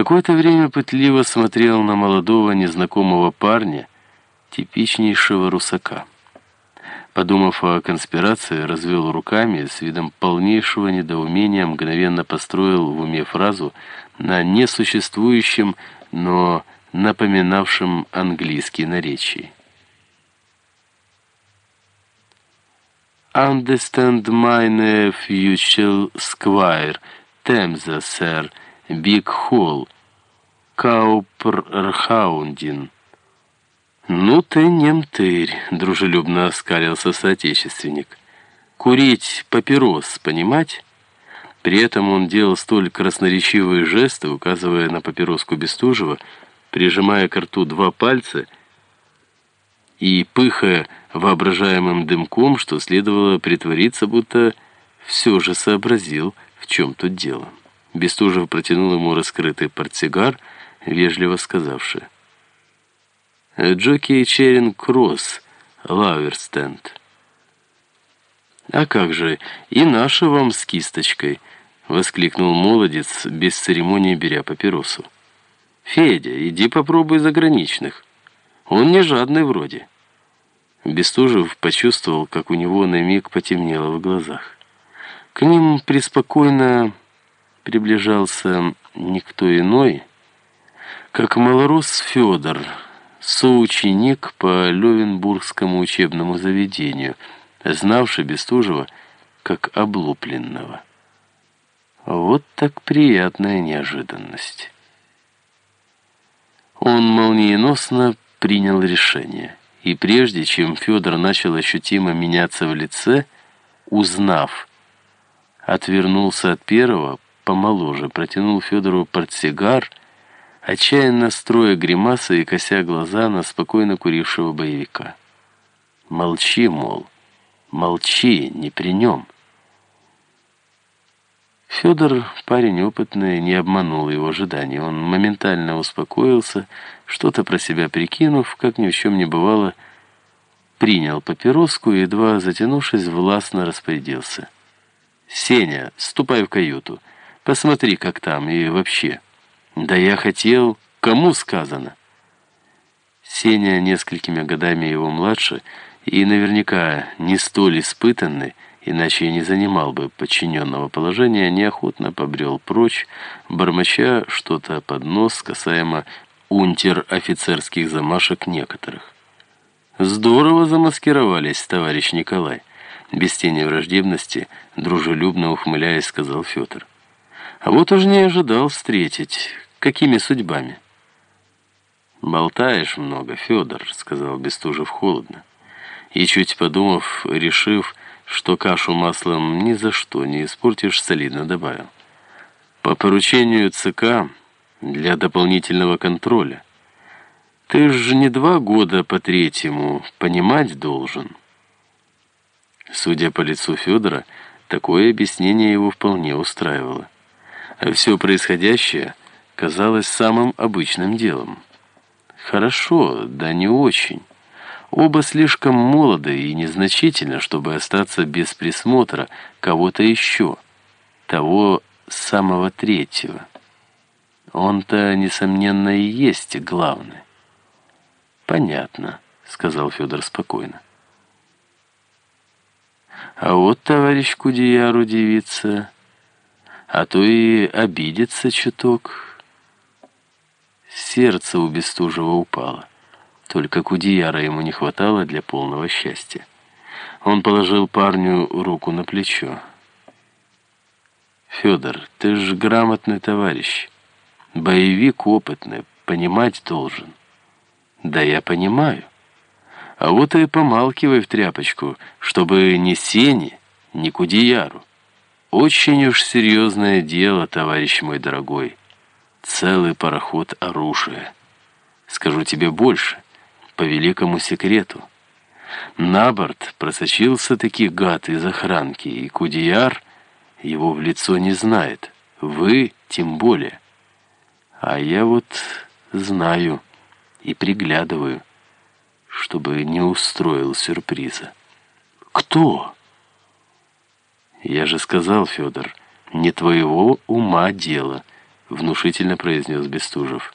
Какое-то время пытливо смотрел на молодого незнакомого парня, типичнейшего русака. Подумав о конспирации, развел руками с видом полнейшего недоумения мгновенно построил в уме фразу на несуществующем, но напоминавшем английский наречии. «Understand mine future squire, Темза, сэр, Биг Холл, Кауперхаундин». «Ну ты немтырь», — дружелюбно оскалился соотечественник. «Курить папирос, понимать?» При этом он делал столь красноречивые жесты, указывая на папироску Бестужева, прижимая к рту два пальца и пыхая воображаемым дымком, что следовало притвориться, будто все же сообразил, в чем тут дело. Бестужев протянул ему раскрытый портсигар, вежливо сказавший. Джоки Черин Кросс, Лауэрстенд. «А как же, и наша вам с кисточкой!» — воскликнул молодец, без церемонии беря папиросу. «Федя, иди попробуй заграничных. Он не жадный вроде». Бестужев почувствовал, как у него на миг потемнело в глазах. К ним преспокойно приближался никто иной, как малорос Федор, соученик по Левенбургскому учебному заведению, знавший Бестужева как облупленного. Вот так приятная неожиданность. Он молниеносно принял решение. И прежде чем Федор начал ощутимо меняться в лице, узнав, отвернулся от первого, помоложе, протянул Федору портсигар отчаянно строя гримасы и кося глаза на спокойно курившего боевика. «Молчи, мол, молчи, не при нем». Федор, парень опытный, не обманул его ожиданий. Он моментально успокоился, что-то про себя прикинув, как ни в чем не бывало, принял папироску и, едва затянувшись, властно распорядился. «Сеня, ступай в каюту, посмотри, как там и вообще». «Да я хотел... Кому сказано?» Сеня несколькими годами его младше и наверняка не столь испытанный, иначе и не занимал бы подчиненного положения, неохотно побрел прочь, бормоча что-то под нос касаемо унтер-офицерских замашек некоторых. «Здорово замаскировались, товарищ Николай», без тени враждебности, дружелюбно ухмыляясь, сказал Федор. «А вот уж не ожидал встретить». Какими судьбами? «Болтаешь много, Федор», — сказал Бестужев холодно. И, чуть подумав, решив, что кашу маслом ни за что не испортишь, солидно добавил. «По поручению ЦК для дополнительного контроля. Ты же не два года по третьему понимать должен». Судя по лицу Федора, такое объяснение его вполне устраивало. Все происходящее казалось самым обычным делом. Хорошо, да не очень. Оба слишком молоды и незначительны, чтобы остаться без присмотра кого-то еще, того самого третьего. Он-то, несомненно, и есть главный. «Понятно», — сказал Федор спокойно. «А вот товарищ Кудеяр удивится, а то и обидится чуток». Сердце у Бестужева упало. Только Кудияра ему не хватало для полного счастья. Он положил парню руку на плечо. «Федор, ты ж грамотный товарищ. Боевик опытный, понимать должен». «Да я понимаю. А вот и помалкивай в тряпочку, чтобы ни Сене, ни Кудияру. Очень уж серьезное дело, товарищ мой дорогой» целый пароход оружия. Скажу тебе больше, по великому секрету. На борт просочился таки гад из охранки, и Кудияр его в лицо не знает. Вы тем более. А я вот знаю и приглядываю, чтобы не устроил сюрприза. Кто? Я же сказал, Федор, не твоего ума дело — внушительно произнес Бестужев.